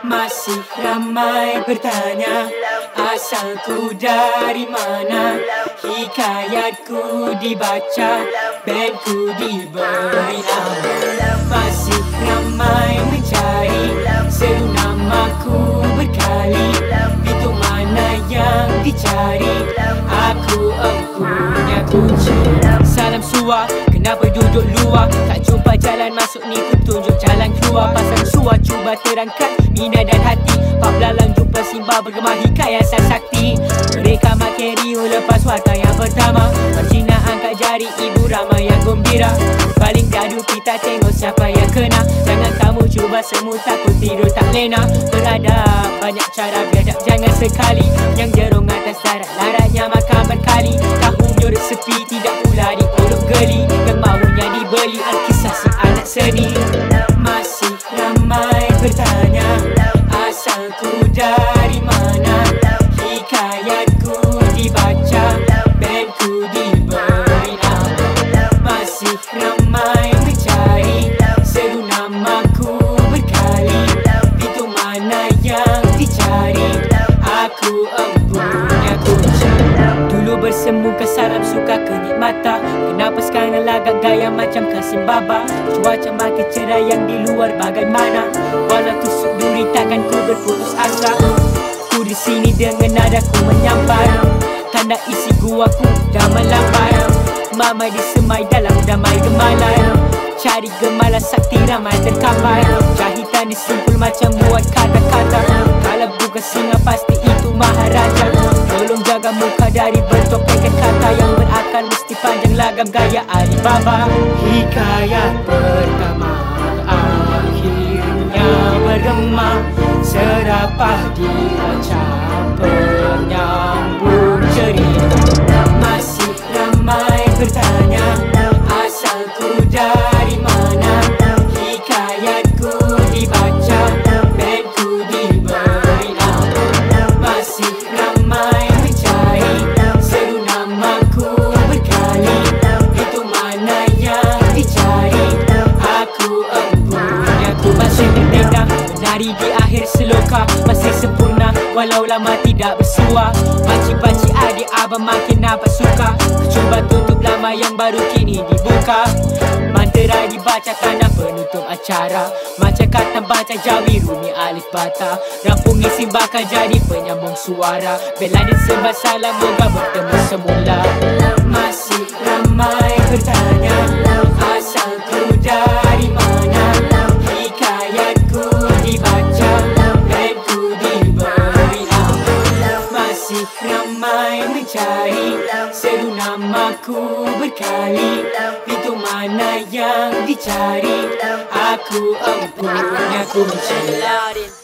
Masih ramai bertanya Asalku dari mana? Hikayatku dibaca Bandku diberi nama. Masih ramai mencari Salam suar Kenapa duduk luar? Tak jumpa jalan masuk ni Ku tunjuk jalan keluar. Pasang suar cuba terangkan Mina dan hati. Pak belalang jumpa Simba Bergema hikayat sang sakti. Mereka makin riuh lepas warta yang pertama. Percina angkat jari ibu ramai yang gembira. Paling gaduh kita tengok siapa yang kena. Jangan kamu cuba semua takut tidur tak lena. Berada banyak cara biadab jangan sekali. Yang jerung atas darat Tahu graffiti that bersemu ke salam suka kenikmatan. Kenapa sekarang lagak gaya macam Kasim Baba? Cuaca makin cerah yang di luar bagaimana? Walau tusuk duri takkan ku berputus asa. Ku di sini dengan nadaku menyampai Tanda isi guaku dah melambai Mama disemai dalam damai gemalai Cari gemalan sakti ramai terkampai Jahitan disimpul macam buat kata-kata. Kalau bukan singa pasti itu maharaja Tolong jaga muka dari bertopengkan kata Yang berakal mesti panjang lagam gaya Alibaba. Hikayat pertama akhirnya bergema. Serapah diraca penyambung cerita. Masih ramai bertanya Di akhir seloka Masih sempurna Walau lama tidak bersua Pakcik-pakcik adik abang makin nampak suka. Cuba tutup lama yang baru kini dibuka. Mantra dibaca tanda penutup acara. Macam kata baca jawi rumi alif bata. Rampung isi bakal jadi penyambung suara. Bela dan sembah salam moga bertemu semula. Masih ramai bertanya namaku berkali Pintu mana yang dicari? Aku empunya kunci